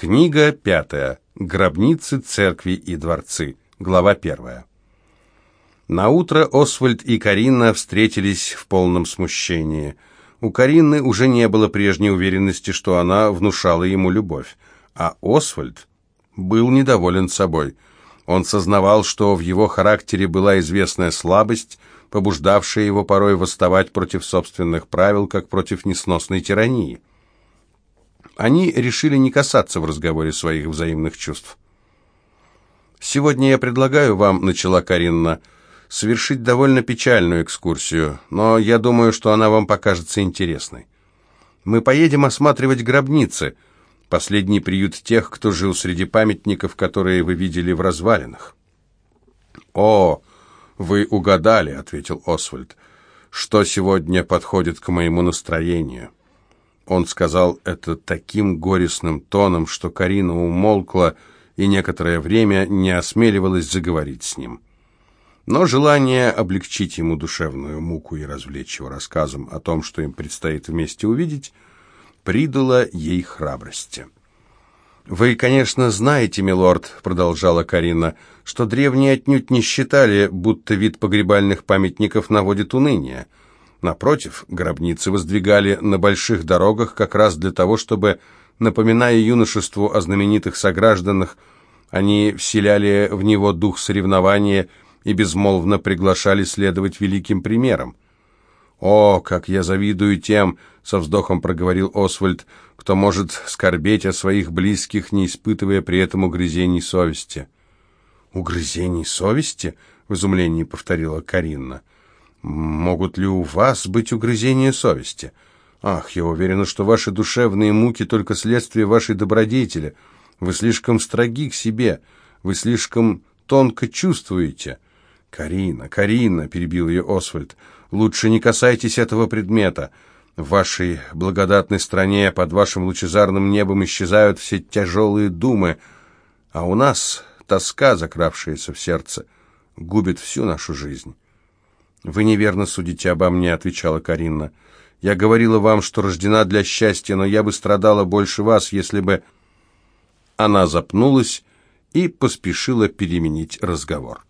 Книга пятая. Гробницы, церкви и дворцы. Глава первая. На утро Освальд и Карина встретились в полном смущении. У Карины уже не было прежней уверенности, что она внушала ему любовь, а Освальд был недоволен собой. Он сознавал, что в его характере была известная слабость, побуждавшая его порой восставать против собственных правил, как против несносной тирании. Они решили не касаться в разговоре своих взаимных чувств. «Сегодня я предлагаю вам», — начала Каринна, — «совершить довольно печальную экскурсию, но я думаю, что она вам покажется интересной. Мы поедем осматривать гробницы, последний приют тех, кто жил среди памятников, которые вы видели в развалинах». «О, вы угадали», — ответил Освальд, — «что сегодня подходит к моему настроению». Он сказал это таким горестным тоном, что Карина умолкла и некоторое время не осмеливалась заговорить с ним. Но желание облегчить ему душевную муку и развлечь его рассказом о том, что им предстоит вместе увидеть, придало ей храбрости. «Вы, конечно, знаете, милорд», — продолжала Карина, — «что древние отнюдь не считали, будто вид погребальных памятников наводит уныние». Напротив, гробницы воздвигали на больших дорогах как раз для того, чтобы, напоминая юношеству о знаменитых согражданах, они вселяли в него дух соревнования и безмолвно приглашали следовать великим примерам. «О, как я завидую тем!» — со вздохом проговорил Освальд, «кто может скорбеть о своих близких, не испытывая при этом угрызений совести». «Угрызений совести?» — в изумлении повторила Каринна. Могут ли у вас быть угрызения совести? Ах, я уверена, что ваши душевные муки только следствие вашей добродетели. Вы слишком строги к себе, вы слишком тонко чувствуете. Карина, Карина, перебил ее Освальд, лучше не касайтесь этого предмета. В вашей благодатной стране под вашим лучезарным небом исчезают все тяжелые думы, а у нас тоска, закравшаяся в сердце, губит всю нашу жизнь. «Вы неверно судите обо мне», — отвечала Каринна. «Я говорила вам, что рождена для счастья, но я бы страдала больше вас, если бы...» Она запнулась и поспешила переменить разговор.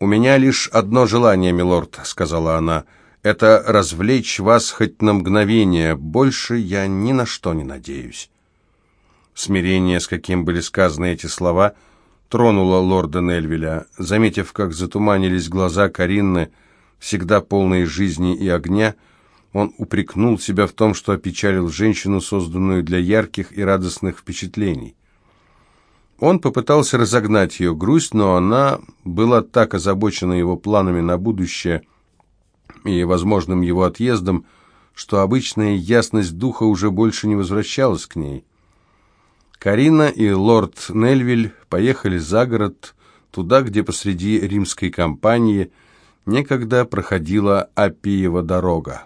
«У меня лишь одно желание, милорд», — сказала она, — «это развлечь вас хоть на мгновение. Больше я ни на что не надеюсь». Смирение, с каким были сказаны эти слова, — тронула лорда Нельвеля. Заметив, как затуманились глаза Каринны, всегда полные жизни и огня, он упрекнул себя в том, что опечалил женщину, созданную для ярких и радостных впечатлений. Он попытался разогнать ее грусть, но она была так озабочена его планами на будущее и возможным его отъездом, что обычная ясность духа уже больше не возвращалась к ней. Карина и лорд Нельвиль поехали за город, туда, где посреди римской кампании некогда проходила Апиева дорога.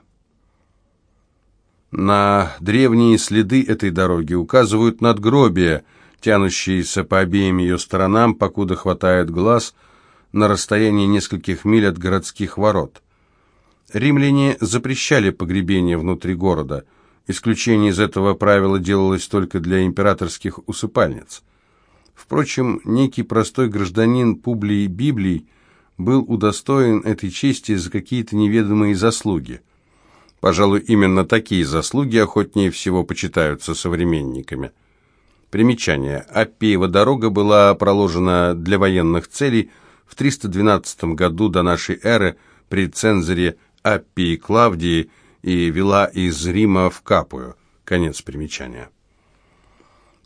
На древние следы этой дороги указывают надгробия, тянущиеся по обеим ее сторонам, покуда хватает глаз, на расстоянии нескольких миль от городских ворот. Римляне запрещали погребение внутри города – Исключение из этого правила делалось только для императорских усыпальниц. Впрочем, некий простой гражданин Публий Библий был удостоен этой чести за какие-то неведомые заслуги. Пожалуй, именно такие заслуги охотнее всего почитаются современниками. Примечание. Аппиева дорога была проложена для военных целей в 312 году до нашей эры при цензоре Аппии Клавдии – и вела из Рима в Капую. Конец примечания.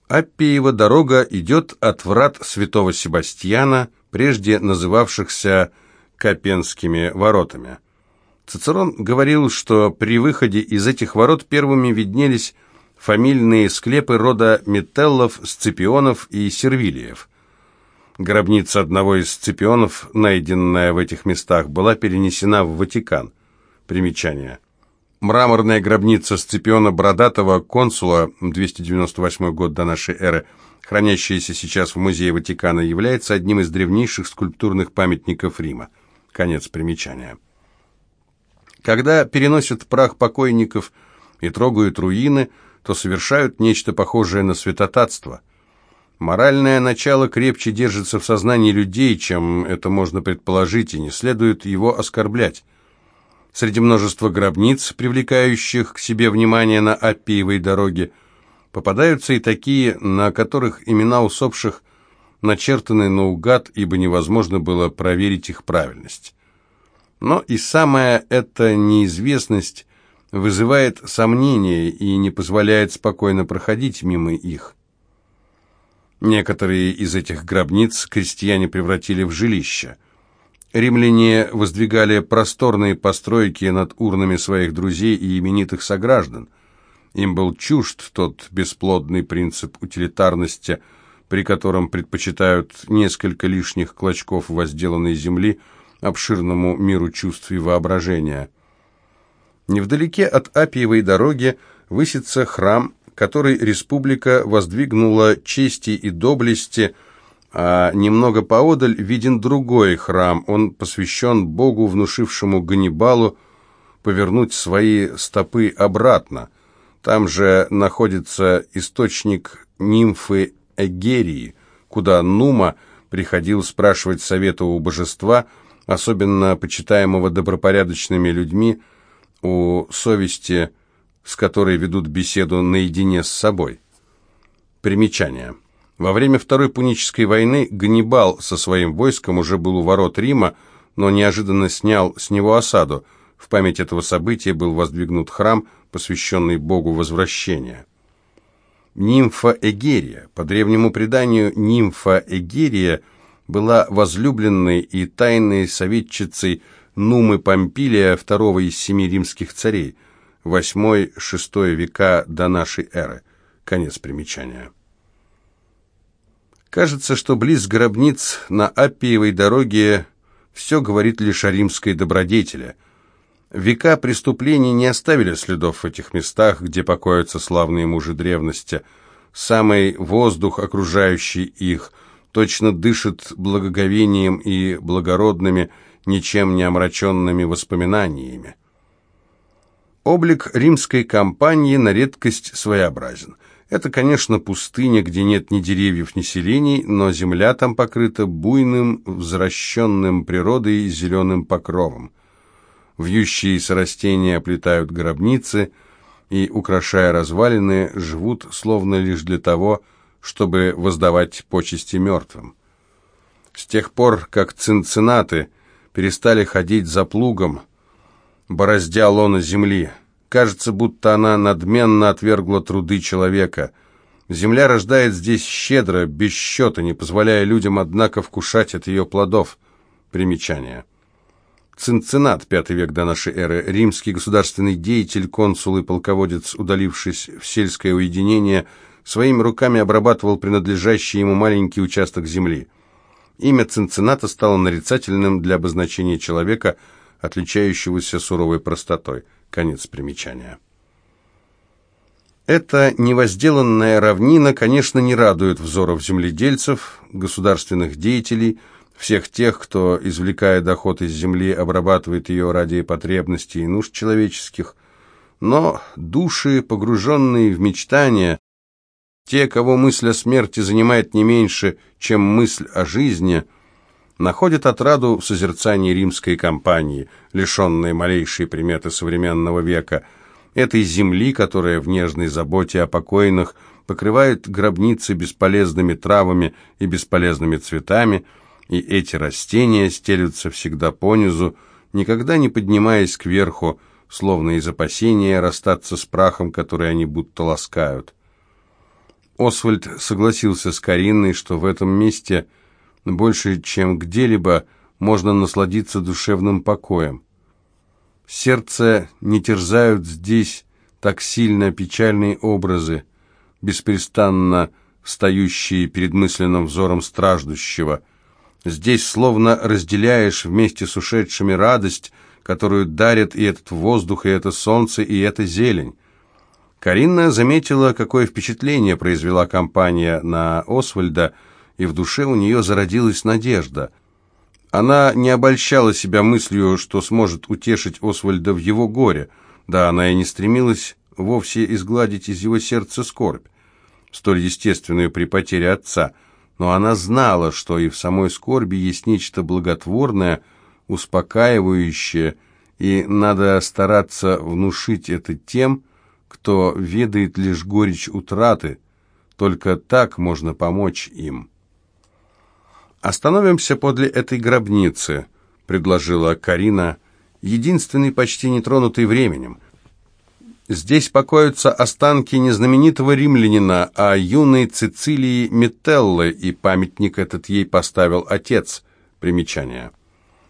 Аппиева дорога идет от врат святого Себастьяна, прежде называвшихся Капенскими воротами. Цицерон говорил, что при выходе из этих ворот первыми виднелись фамильные склепы рода Метеллов, Сципионов и Сервилиев. Гробница одного из Сципионов, найденная в этих местах, была перенесена в Ватикан. Примечание. Мраморная гробница Сципиона Бородатого, консула, 298 год до нашей эры, хранящаяся сейчас в Музее Ватикана, является одним из древнейших скульптурных памятников Рима. Конец примечания. Когда переносят прах покойников и трогают руины, то совершают нечто похожее на святотатство. Моральное начало крепче держится в сознании людей, чем это можно предположить, и не следует его оскорблять. Среди множества гробниц, привлекающих к себе внимание на Аппиевой дороге, попадаются и такие, на которых имена усопших начертаны наугад, ибо невозможно было проверить их правильность. Но и самая эта неизвестность вызывает сомнения и не позволяет спокойно проходить мимо их. Некоторые из этих гробниц крестьяне превратили в жилища. Римляне воздвигали просторные постройки над урнами своих друзей и именитых сограждан. Им был чужд тот бесплодный принцип утилитарности, при котором предпочитают несколько лишних клочков возделанной земли обширному миру чувств и воображения. Невдалеке от Апиевой дороги высится храм, который республика воздвигнула чести и доблести – а немного поодаль виден другой храм. Он посвящен Богу, внушившему Ганнибалу повернуть свои стопы обратно. Там же находится источник нимфы Эгерии, куда Нума приходил спрашивать совета у божества, особенно почитаемого добропорядочными людьми, у совести, с которой ведут беседу наедине с собой. Примечание. Во время Второй Пунической войны Ганнибал со своим войском уже был у ворот Рима, но неожиданно снял с него осаду. В память этого события был воздвигнут храм, посвященный богу возвращения. Нимфа Эгерия. По древнему преданию, нимфа Эгерия была возлюбленной и тайной советчицей Нумы Помпилия, второго из семи римских царей, 8-6 века до нашей эры. Конец примечания. Кажется, что близ гробниц на Аппиевой дороге все говорит лишь о римской добродетели. Века преступлений не оставили следов в этих местах, где покоятся славные мужи древности. Самый воздух, окружающий их, точно дышит благоговением и благородными, ничем не омраченными воспоминаниями. Облик римской кампании на редкость своеобразен – это, конечно, пустыня, где нет ни деревьев, ни селений, но земля там покрыта буйным, возвращенным природой зеленым покровом. Вьющиеся растения оплетают гробницы и, украшая развалины, живут словно лишь для того, чтобы воздавать почести мертвым. С тех пор, как цинцинаты перестали ходить за плугом, бороздя лона земли, Кажется, будто она надменно отвергла труды человека. Земля рождает здесь щедро, без счета, не позволяя людям, однако, вкушать от ее плодов. Примечание. Цинцинат, пятый век до нашей эры, римский государственный деятель, консул и полководец, удалившись в сельское уединение, своими руками обрабатывал принадлежащий ему маленький участок земли. Имя Цинцината стало нарицательным для обозначения человека, отличающегося суровой простотой – Конец примечания. Эта невозделанная равнина, конечно, не радует взоров земледельцев, государственных деятелей, всех тех, кто, извлекая доход из земли, обрабатывает ее ради потребностей и нужд человеческих, но души, погруженные в мечтания, те, кого мысль о смерти занимает не меньше, чем мысль о жизни – находит отраду в созерцании римской кампании, лишенной малейшей приметы современного века, этой земли, которая в нежной заботе о покойных покрывает гробницы бесполезными травами и бесполезными цветами, и эти растения стелются всегда понизу, никогда не поднимаясь кверху, словно из опасения расстаться с прахом, который они будто ласкают. Освальд согласился с Каринной, что в этом месте – больше, чем где-либо, можно насладиться душевным покоем. Сердце не терзают здесь так сильно печальные образы, беспрестанно встающие перед мысленным взором страждущего. Здесь словно разделяешь вместе с ушедшими радость, которую дарят и этот воздух, и это солнце, и эта зелень. Каринна заметила, какое впечатление произвела компания на Освальда, и в душе у нее зародилась надежда. Она не обольщала себя мыслью, что сможет утешить Освальда в его горе, да она и не стремилась вовсе изгладить из его сердца скорбь, столь естественную при потере отца, но она знала, что и в самой скорби есть нечто благотворное, успокаивающее, и надо стараться внушить это тем, кто ведает лишь горечь утраты, только так можно помочь им. «Остановимся подле этой гробницы», — предложила Карина, единственный почти нетронутый временем. Здесь покоятся останки не знаменитого римлянина, а юной Цицилии Метеллы, и памятник этот ей поставил отец. Примечание.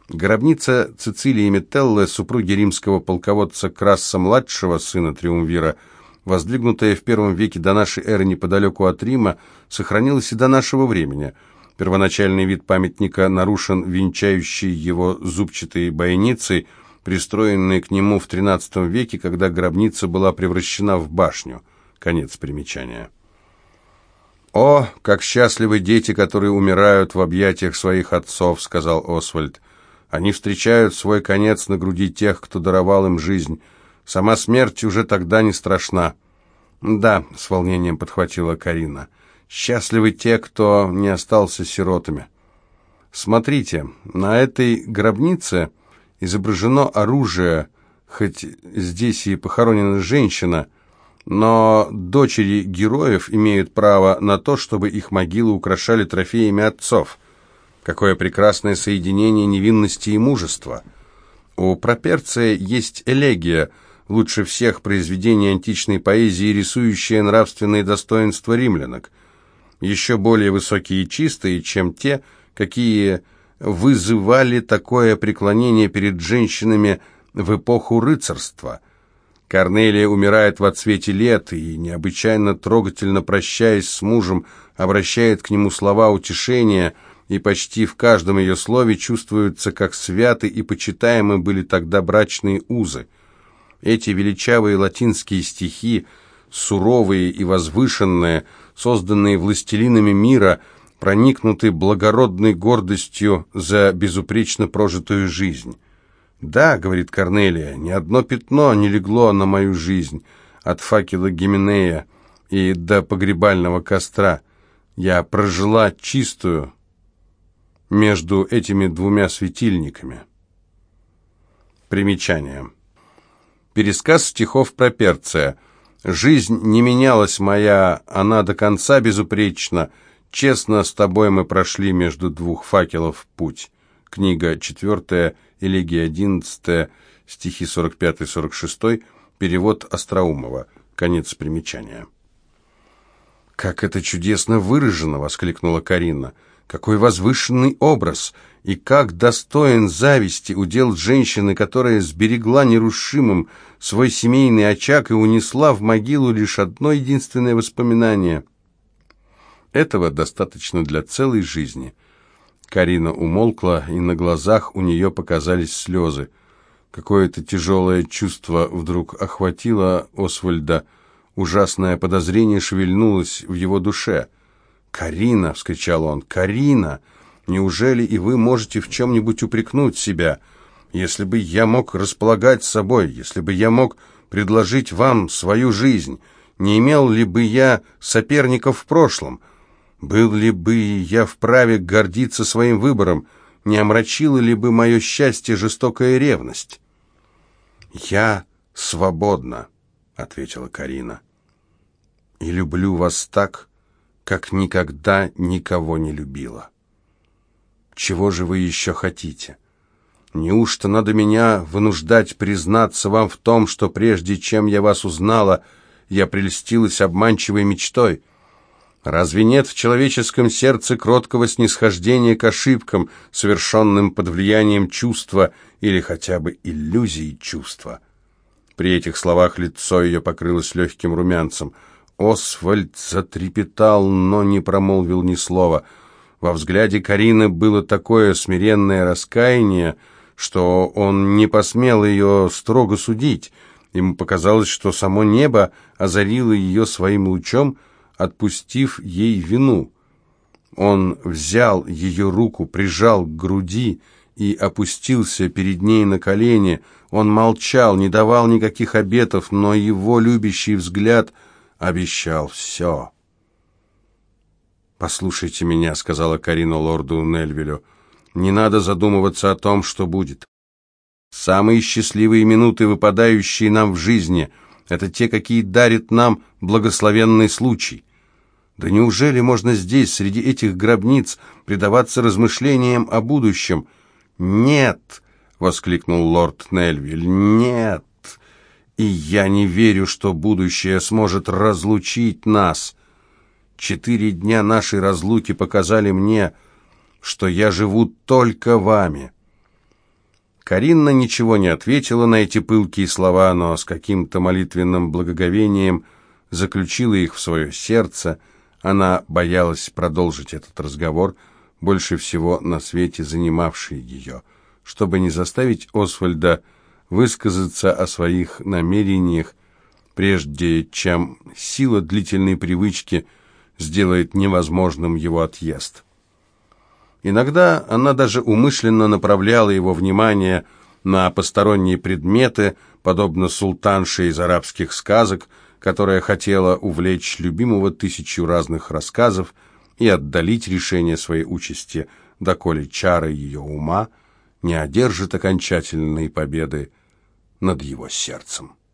Гробница Цицилии Метеллы, супруги римского полководца Краса-младшего, сына Триумвира, воздвигнутая в первом веке до нашей эры неподалеку от Рима, сохранилась и до нашего времени. Первоначальный вид памятника нарушен венчающей его зубчатой бойницей – пристроенные к нему в XIII веке, когда гробница была превращена в башню. Конец примечания. «О, как счастливы дети, которые умирают в объятиях своих отцов», — сказал Освальд. «Они встречают свой конец на груди тех, кто даровал им жизнь. Сама смерть уже тогда не страшна». «Да», — с волнением подхватила Карина, — «счастливы те, кто не остался сиротами». «Смотрите, на этой гробнице...» изображено оружие, хоть здесь и похоронена женщина, но дочери героев имеют право на то, чтобы их могилы украшали трофеями отцов. Какое прекрасное соединение невинности и мужества! У Проперция есть элегия, лучше всех произведений античной поэзии, рисующая нравственные достоинства римлянок, еще более высокие и чистые, чем те, какие вызывали такое преклонение перед женщинами в эпоху рыцарства. Корнелия умирает в отсвете лет и, необычайно трогательно прощаясь с мужем, обращает к нему слова утешения, и почти в каждом ее слове чувствуется, как святы и почитаемы были тогда брачные узы. Эти величавые латинские стихи, суровые и возвышенные, созданные властелинами мира – проникнуты благородной гордостью за безупречно прожитую жизнь. «Да», — говорит Корнелия, — «ни одно пятно не легло на мою жизнь, от факела Гименея и до погребального костра. Я прожила чистую между этими двумя светильниками». Примечание. Пересказ стихов про Перция. «Жизнь не менялась моя, она до конца безупречна», Честно, с тобой мы прошли между двух факелов путь. Книга 4, элегия 11, стихи 45-46, перевод Остроумова. Конец примечания. «Как это чудесно выражено!» — воскликнула Карина. «Какой возвышенный образ! И как достоин зависти удел женщины, которая сберегла нерушимым свой семейный очаг и унесла в могилу лишь одно единственное воспоминание — этого достаточно для целой жизни. Карина умолкла, и на глазах у нее показались слезы. Какое-то тяжелое чувство вдруг охватило Освальда. Ужасное подозрение шевельнулось в его душе. «Карина!» — вскричал он. «Карина! Неужели и вы можете в чем-нибудь упрекнуть себя? Если бы я мог располагать собой, если бы я мог предложить вам свою жизнь, не имел ли бы я соперников в прошлом?» Был ли бы я вправе гордиться своим выбором, не омрачила ли бы мое счастье жестокая ревность? «Я свободна», — ответила Карина, — «и люблю вас так, как никогда никого не любила. Чего же вы еще хотите? Неужто надо меня вынуждать признаться вам в том, что прежде чем я вас узнала, я прельстилась обманчивой мечтой?» Разве нет в человеческом сердце кроткого снисхождения к ошибкам, совершенным под влиянием чувства или хотя бы иллюзии чувства? При этих словах лицо ее покрылось легким румянцем. Освальд затрепетал, но не промолвил ни слова. Во взгляде Карины было такое смиренное раскаяние, что он не посмел ее строго судить. Ему показалось, что само небо озарило ее своим лучом, отпустив ей вину. Он взял ее руку, прижал к груди и опустился перед ней на колени. Он молчал, не давал никаких обетов, но его любящий взгляд обещал все. «Послушайте меня», — сказала Карина лорду Нельвилю. «Не надо задумываться о том, что будет. Самые счастливые минуты, выпадающие нам в жизни, это те, какие дарит нам благословенный случай. Да неужели можно здесь, среди этих гробниц, предаваться размышлениям о будущем?» «Нет!» — воскликнул лорд Нельвиль. «Нет! И я не верю, что будущее сможет разлучить нас. Четыре дня нашей разлуки показали мне, что я живу только вами». Каринна ничего не ответила на эти пылкие слова, но с каким-то молитвенным благоговением заключила их в свое сердце. Она боялась продолжить этот разговор, больше всего на свете занимавший ее, чтобы не заставить Освальда высказаться о своих намерениях, прежде чем сила длительной привычки сделает невозможным его отъезд. Иногда она даже умышленно направляла его внимание на посторонние предметы, подобно султанше из арабских сказок, которая хотела увлечь любимого тысячу разных рассказов и отдалить решение своей участи, доколе чары ее ума не одержит окончательной победы над его сердцем.